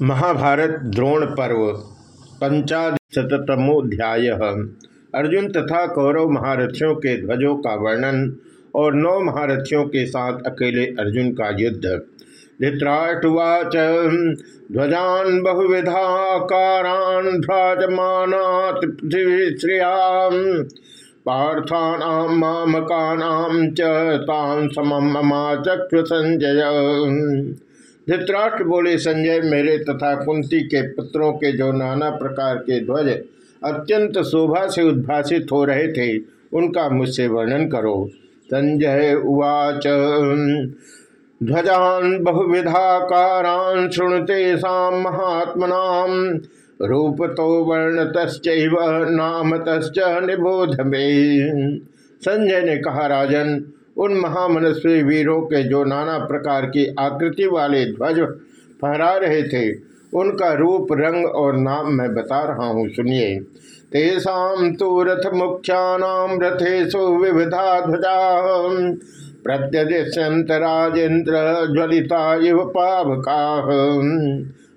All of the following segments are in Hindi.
महाभारत द्रोण पर्व पंचाशतमोध्याय अर्जुन तथा कौरव महारथियों के ध्वजों का वर्णन और नौ महारथियों के साथ अकेले अर्जुन का युद्ध। धृतराष्ट्रवाच ध्वजान बहुविधाकारान भ्राजमानात् पृथ्वीश्रियाम, पार्थानाम मामकानाम च समम ममाचक्र संजय धृतराष्ट्र बोले, संजय, मेरे तथा कुंती के पुत्रों के जो नाना प्रकार के ध्वज अत्यंत शोभा से उद्भासित हो रहे थे, उनका मुझसे वर्णन करो। संजय उवाच, ध्वजान बहुविधाकारान शुणते साम महात्मना रूप तो वर्ण तस्व नाम तस् निबोध में। संजय ने कहा, राजन उन महामनस्वी वीरों के जो नाना प्रकार की आकृति वाले ध्वज फहरा रहे थे, उनका रूप, रंग और नाम मैं बता रहा हूँ, सुनिए। तेषा तो रथ मुख्यानाम रथेशु विविधा ध्वजा। प्रत्यदिशंत राजेंद्र ज्वलिता युव पावका।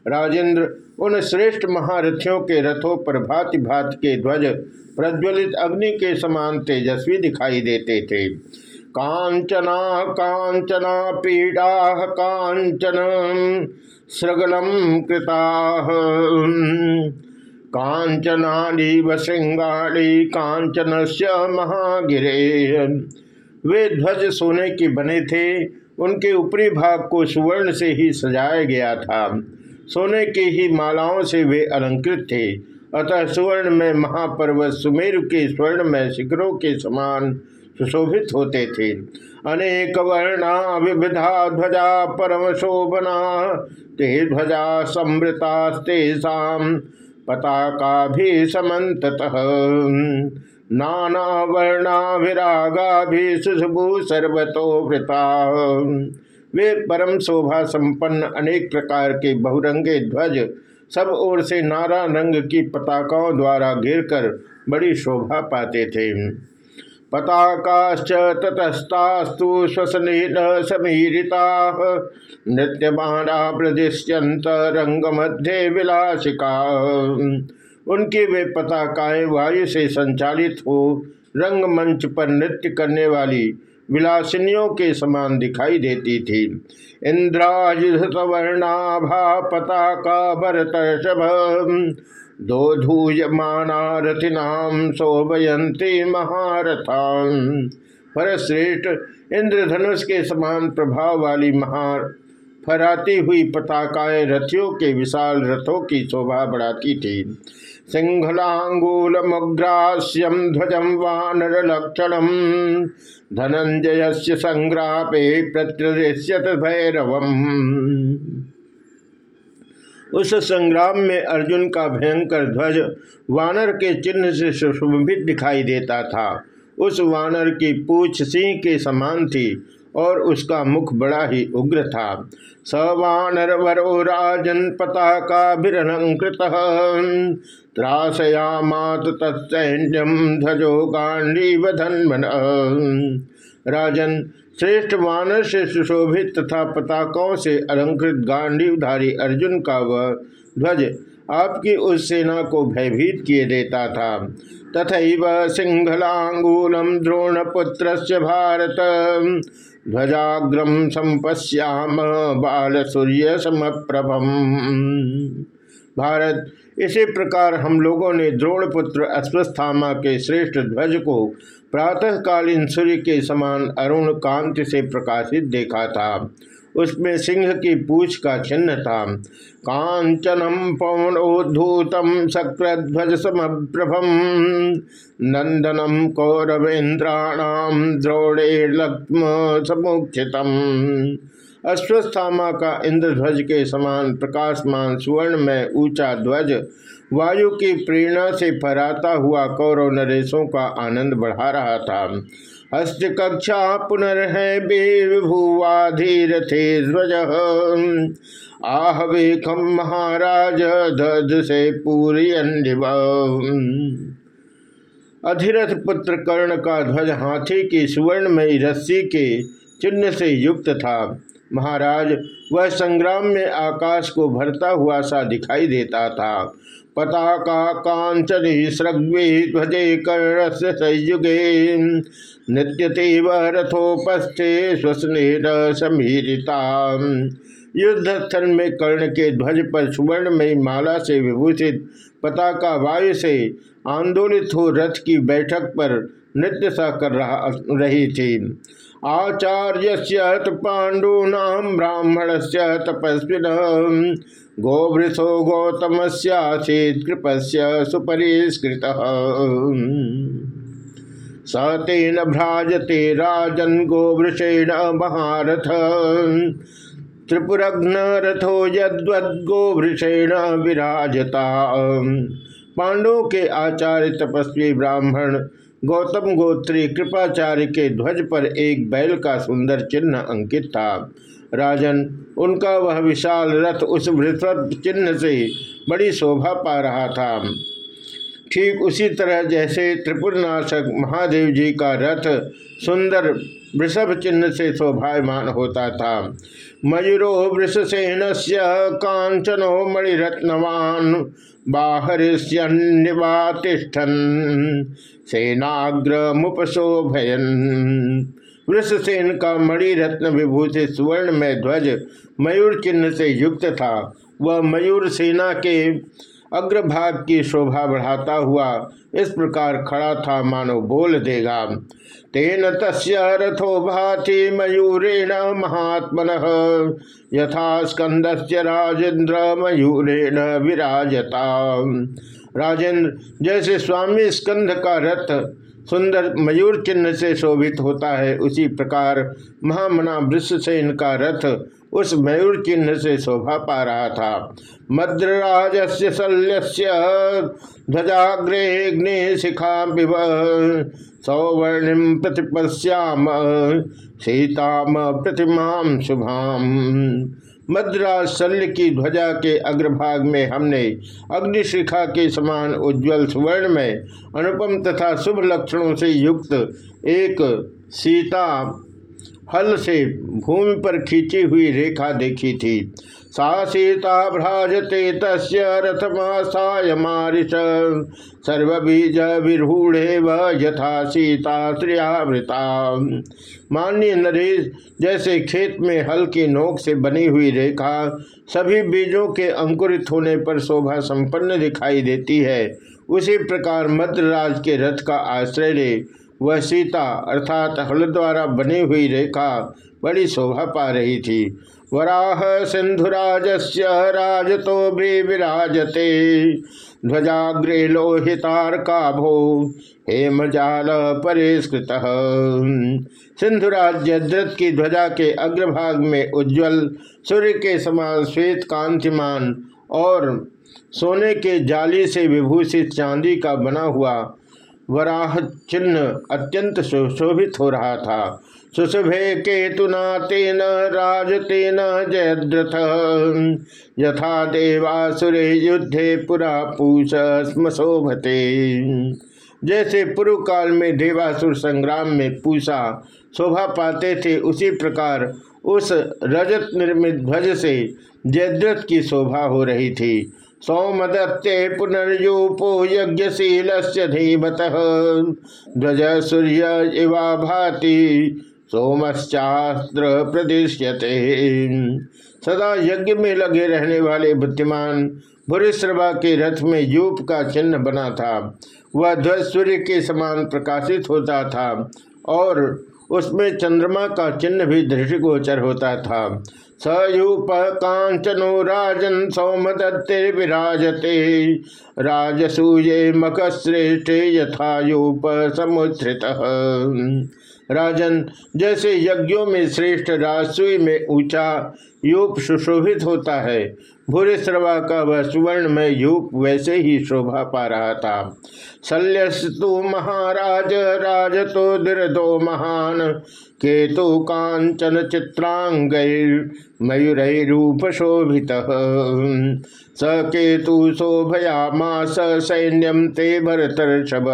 राजेंद्र उन श्रेष्ठ महारथियों के रथों पर भांति भांति के ध्वज प्रज्वलित अग्नि के समान तेजस्वी दिखाई देते थे। कांचना कांचना पीड़ा कांचन सृगलम कृता। कांचनालीव श्रृंगाड़ी कांचन से महागिरे। वे ध्वज सोने के बने थे, उनके ऊपरी भाग को सुवर्ण से ही सजाया गया था। सोने की ही मालाओं से वे अलंकृत थे। अतः सुवर्ण में महापर्वत सुमेरु के स्वर्ण में शिखरों के समान सुशोभित होते थे। अनेक वर्णा विविधा ध्वजा परम शोभना ते ध्वजा समृतास्तेषाम पताका भी समत नाना वर्णा विरागा भी सुशभु सर्वतो वृता वे परम शोभा संपन्न अनेक प्रकार के बहुरंगे ध्वज सब ओर से नारा रंग की पताकाओं द्वारा घिरकर बड़ी शोभा पाते थे। पताकाश्च ततस्तास्तु श्वसन समीरिता नृत्यमाना प्रदिश्यंत रंग मध्य विलासिका। उनकी वे पताकाएँ वायु से संचालित हो, रंगमंच पर नृत्य करने वाली विलासिनियों के समान दिखाई देती थी। इंद्राजुधवर्णाभा पताका भरतर्षभ। दो धूयमाना रथिनाम शोभयंती महारथा पर श्रेष्ठ इंद्रधनुष के समान प्रभाव वाली महार, फराती हुई पताकाएँ रथियों के विशाल रथों की शोभा बढ़ाती थी। सिंहलांगूल मुग्रास्यम ध्वजम वानर लक्षणम धनंजय से संग्रापे प्रत्यत भैरवम। उस संग्राम में अर्जुन का भयंकर ध्वज वानर के चिन्ह से सुशोभित दिखाई देता था। उस वानर की पूछ सिंह के समान थी और उसका मुख बड़ा ही उग्र था। स वानर वरो राजन पताकाभिरलंकृत त्रासयामात तत्सैन्यम ध्वजो गांडीव धन्वन राजन श्रेष्ठ वानर से सुशोभित तथा पताकों से अलंकृत गांडीवधारी अर्जुन का वह ध्वज आपकी उस सेना को भयभीत किए देता था। तथा सिंहलांगूलम द्रोणपुत्र भारत। ध्वजाग्रम संपश्याम बाल सूर्य समप्रभम भारत। इसी प्रकार हम लोगों ने द्रोणपुत्र अश्वस्थामा के श्रेष्ठ ध्वज को प्रातःकालीन सूर्य के समान अरुण कांति से प्रकाशित देखा था। उसमें सिंह की पूछ का चिन्ह था। कांचनम पवनोद्धूतम शक्रध्वज समप्रभम। नंदनम कौरवेन्द्राणाम द्रोणे लक्ष्म समुक्षितम अश्वस्थामा का इंद्रध्वज के समान प्रकाशमान सुवर्ण में ऊँचा ध्वज वायु की प्रेरणा से फहराता हुआ कौरव नरेशों का आनंद बढ़ा रहा था। हस्त कक्षा पुनर्ह भूवाधीर थे ध्वज। आह, वेखम महाराज, धज से पूरी अधिरथ पुत्र कर्ण का ध्वज हाथी की सुवर्ण में रस्सी के चिन्ह से युक्त था। महाराज, वह संग्राम में आकाश को भरता हुआ सा दिखाई देता था। पताका कांचनी ध्वजे कर्ण से संयुगे। नृत्यते वह रथोपस्थे स्वस्नेर समीरिता। युद्ध स्थल में कर्ण के ध्वज पर सुवर्ण में माला से विभूषित पताका वायु से आंदोलित हो रथ की बैठक पर नृत्य सा कर रहा, रही थी। आचार्य पाण्डूनाम ब्राह्मण से तपस्विन। गोवृषो गौतम कृपस्य सुपरिष्कृत। स तेन भ्राजते राजन गोवृषेण महारथ। त्रिपुरघ्न रथो यद्वद्गोवृषेण विराजता। पांडवों के आचार्य तपस्वी ब्राह्मण गौतम गोत्री कृपाचार्य के ध्वज पर एक बैल का सुंदर चिन्ह अंकित था। राजन, उनका वह विशाल रथ उस चिन्ह से बड़ी शोभा पा रहा था। ठीक उसी तरह जैसे त्रिपुरनाशक महादेव जी का रथ सुंदर वृषभ चिन्ह से शोभायमान होता था। मयूरो वृषसेन से कांचनो मणिरत्नवान बाहरिष्यन्निवातिष्ठन सेनाग्र मुपशोभयन वृषसेन का मणि रत्न विभूषित सुवर्ण में ध्वज मयूर चिन्ह से युक्त था। वह मयूर सेना के अग्रभाग की शोभा बढ़ाता हुआ इस प्रकार खड़ा था, मानो बोल देगा। तेन तस् रथो भाति मयूरेण महात्मन, यथा स्कंद राजेन्द्र मयूरेण विराजता। राजेंद्र, जैसे स्वामी स्कंद का रथ सुंदर मयूर चिन्ह से शोभित होता है। उसी प्रकार महामना वृषसेन का रथ उस मयूर चिन्ह से शोभा पा रहा था। मद्रराज से शल्य ध्वजाग्रे शिखा विव सौवर्णिम प्रतिपश्याम सीताम प्रतिमा शुभाम। मद्राज शल्य की ध्वजा के अग्रभाग में हमने अग्निशिखा के समान उज्जवल सुवर्ण में अनुपम तथा शुभ लक्षणों से युक्त एक सीता हल से भूमि पर खींची हुई रेखा देखी थी। सा सीता भ्राजते तस्य रथमासाय मारिश। सर्वबीज विरूढ़े व यथा सीता श्रियावृता मान्य नरेश, जैसे खेत में हल की नोक से बनी हुई रेखा सभी बीजों के अंकुरित होने पर शोभा संपन्न दिखाई देती है, उसी प्रकार मद्रराज के रथ का आश्रय ले वह सीता अर्थात हल द्वारा बनी हुई रेखा बड़ी शोभा पा रही थी। वराह सिंधुराज से राजतो भी विराजते। ध्वजाग्रे लोहितारका भो हेमजाल परिष्कृत। सिंधुराज जद्रथ की ध्वजा के अग्रभाग में उज्जवल, सूर्य के समान श्वेत कांतिमान और सोने के जाली से विभूषित चांदी का बना हुआ वराह चिन्ह अत्यंत सुशोभित हो रहा था। सुशुभे केतुना तेन राजतेन जयद्रथ। यथा देवासुरे युद्धे पुरा पूष स्म शोभते जैसे पूर्व काल में देवासुर संग्राम में पूषा शोभा पाते थे, उसी प्रकार उस रजत निर्मित ध्वज से जयद्रथ की शोभा हो रही थी। सौमदत्ते पुनर्यूपो यज्ञशील धीमत। ध्वज सूर्य इवा भाति, सोमश्चास्त्र प्रदिश्यते सदा यज्ञ में लगे रहने वाले बुद्धिमान भूरिश्रवा के रथ में यूप का चिन्ह बना था। वह ध्वज सूर्य के समान प्रकाशित होता था और उसमें चंद्रमा का चिन्ह भी दृष्टिगोचर होता था। सयूप कांचनो राजन सौमदत्ते विराजते। राजसूये मकश्रेष्ठे यथायूप समुत्थित राजन, जैसे यज्ञों में श्रेष्ठ राजसुई में ऊँचा यूप सुशोभित होता है, भूरे श्रवा का वह सुवर्ण में यूप वैसे ही शोभा पा रहा था। शल्यस्तु महाराज राज तो दो महान, केतु कांचन चित्रांग मयूरूप शोभित। स केतु शोभयामास सैन्यम ते भरतर्षभ।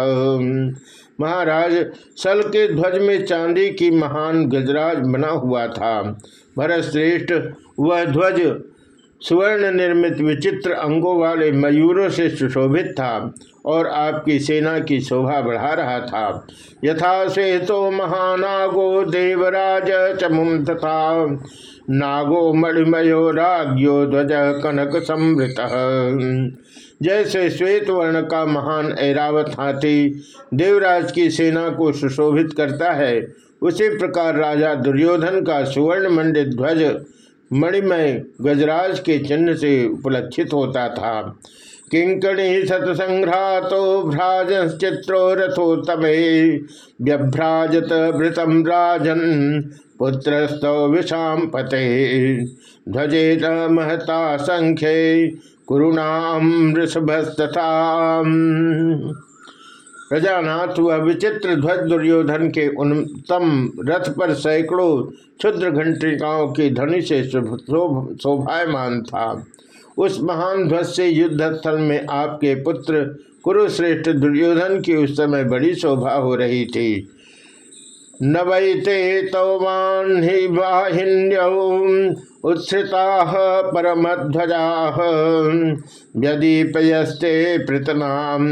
महाराज, सल के ध्वज में चांदी की महान गजराज बना हुआ था। भरत श्रेष्ठ वह ध्वज सुवर्ण निर्मित विचित्र अंगों वाले मयूरों से सुशोभित था और आपकी सेना की शोभा बढ़ा रहा था। यथा से तो महानागो देवराज चमुम तथा नागो मणिमयो राग्यो ध्वज कनक समृत। जैसे श्वेत वर्ण का महान ऐरावत हाथी देवराज की सेना को सुशोभित करता है, उसी प्रकार राजा दुर्योधन का सुवर्ण मंडित ध्वज मणिमय गजराज के चिन्ह से उपलक्षित होता था। किंकणी सतसंघ्रातो भ्राज चित्रो रथोत्तमे व्यभ्राजत भृतम राजन पुत्रस्तौ विषाम पते ध्वजेत महता संख्ये कुरुणाम प्रजानाथ वह विचित्र ध्वज दुर्योधन के उन्तम रथ पर सैकड़ों क्षुद्र घंटिकाओं की ध्वनि से शोभायमान था। उस महान ध्वज से युद्ध स्थल में आपके पुत्र कुरुश्रेष्ठ दुर्योधन की उस समय बड़ी शोभा हो रही थी। न वैते तौवान्हि उत्सृता परमध्वजा। व्यदीपयस्ते पृतनाम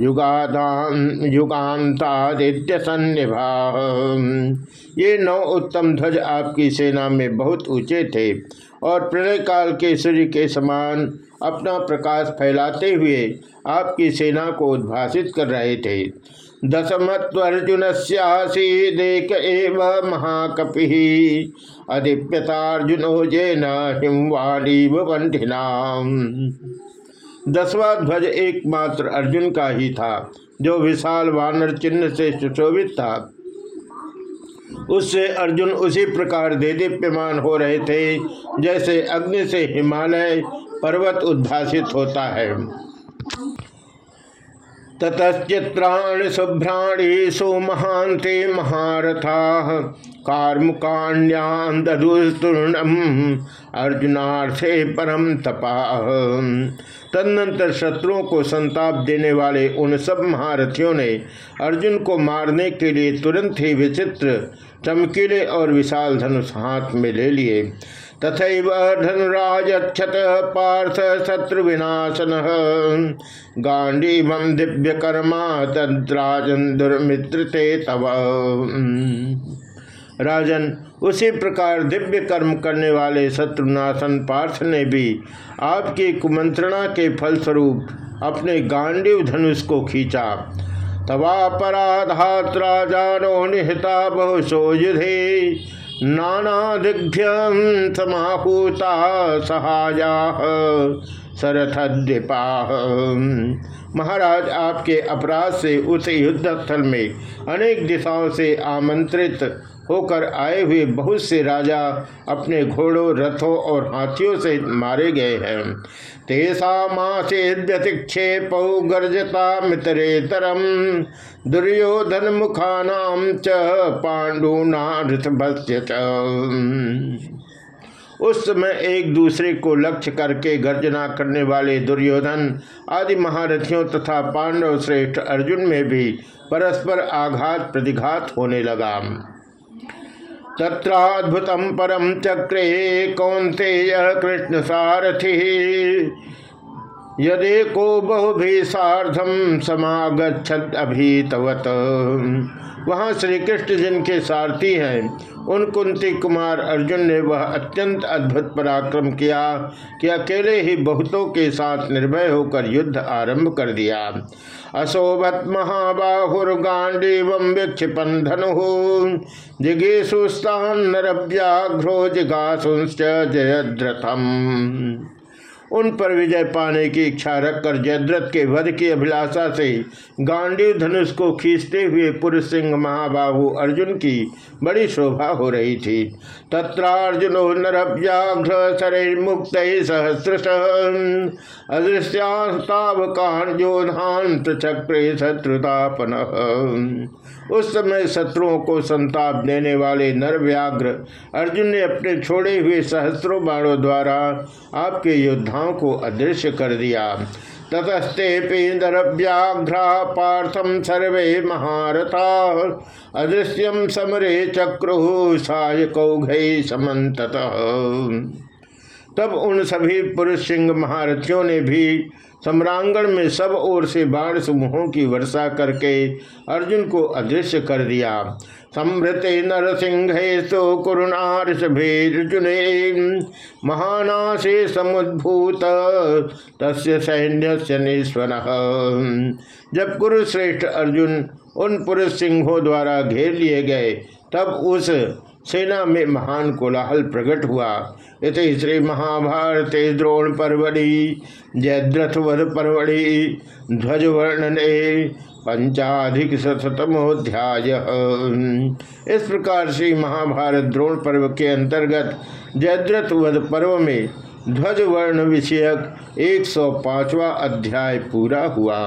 युगादान युगान्तादित्य सन्निभा ये नौ उत्तम ध्वज आपकी सेना में बहुत ऊँचे थे और प्रलय काल के सूर्य के समान अपना प्रकाश फैलाते हुए आपकी सेना को उद्भाषित कर रहे थे। दशमत्वर्जुन एव महाकपि अधिप्यतार्जुनो जेन हिमवाणी दसवा ध्वज एकमात्र अर्जुन का ही था, जो विशाल वानर चिन्ह से सुशोभित था। उससे अर्जुन उसी प्रकार दे दीप्यमान हो रहे थे, जैसे अग्नि से हिमालय पर्वत उद्भासित होता है। ततचित्राणि शुभ्राणि सुमहांते महारथा। कार्मुकाण्यान दधुस्तूर्णम अर्जुनार्थे परम तपा। तदनंतर शत्रुओं को संताप देने वाले उन सब महारथियों ने अर्जुन को मारने के लिए तुरंत ही विचित्र, चमकीले और विशाल धनुष हाथ में ले लिए। तथा धनुराजक्षत पार्थ शत्रु विनाशन गांडीव दिव्य कर्मा तंत्राजन दुर्मित्र तव। राजन, उसी प्रकार दिव्य कर्म करने वाले शत्रुनाशन पार्थ ने भी आपकी कुमंत्रणा के फलस्वरूप अपने गांडीव धनुष को खींचा। तवापराधात राजानो निहता बहुशो युधे नानादिभ्यम समाहूता सहाया सरथद्विपा महाराज, आपके अपराध से उस युद्ध स्थल में अनेक दिशाओं से आमंत्रित होकर आए हुए बहुत से राजा अपने घोड़ों, रथों और हाथियों से मारे गए हैं। तेषा व्यतिक्षेप गर्जता मितरेतरम। दुर्योधन मुखानाम च पांडुनाभस्य उस समय एक दूसरे को लक्ष्य करके गर्जना करने वाले दुर्योधन, आदि महारथियों तथा पांडव श्रेष्ठ अर्जुन में भी परस्पर आघात, प्रतिघात होने लगा। तत्राद्भुत परम चक्रे कौंते कृष्ण सारथि यदि को बहुभी साधम समागछत अभीतवत। वहाँ श्री कृष्ण जिनके सारथी हैं, उन कुंती कुमार अर्जुन ने वह अत्यंत अद्भुत पराक्रम किया कि अकेले ही बहुतों के साथ निर्भय होकर युद्ध आरंभ कर दिया। अशोभत महाबाहुर्गांडीव विक्षिपन धनु। जिगेशुस्तान नरव्याघ्रो जिगासुश्च जयद्रथम। उन पर विजय पाने की इच्छा रखकर जयद्रथ के वध की अभिलाषा से गांडीव धनुष को खींचते हुए पुरुष सिंह महाबाहु अर्जुन की बड़ी शोभा हो रही थी। तत्रार्जुनो नरव्याघ्र शरीर मुक्त सहस्रश अदृश्यास्तावकान योधान चक्रे शत्रुतापन। उस समय शत्रुओं को संताप देने वाले नरव्याघ्र अर्जुन ने अपने छोड़े हुए सहस्रों बाणों द्वारा आपके योद्धाओं को अदृश्य कर दिया। ततस्ते व्याघ्र पार्थम सर्वे महारथा। अदृश्यम समरे चक्रु साय कौघे समत तब उन सभी पुरुष सिंह महारथियों ने भी सम्रांगण में सब ओर से बाण समूहों की वर्षा करके अर्जुन को अदृश्य कर दिया। संभृते नरसिंह तो कुरुणार्षभेर्जुने महानाशे समुद्भूत, तस्य सैन्य से जब कुरुश्रेष्ठ अर्जुन उन पुरुष सिंहों द्वारा घेर लिए गए, तब उस सेना में महान कोलाहल प्रकट हुआ। इस श्री महाभारत द्रोण परवड़ी जयद्रथ वध परवड़ी ध्वज वर्णने पंचाधिक शतमोध्याय इस प्रकार से महाभारत द्रोण पर्व के अंतर्गत जयद्रथ वध पर्व में ध्वज वर्ण विषयक एक सौ अध्याय पूरा हुआ।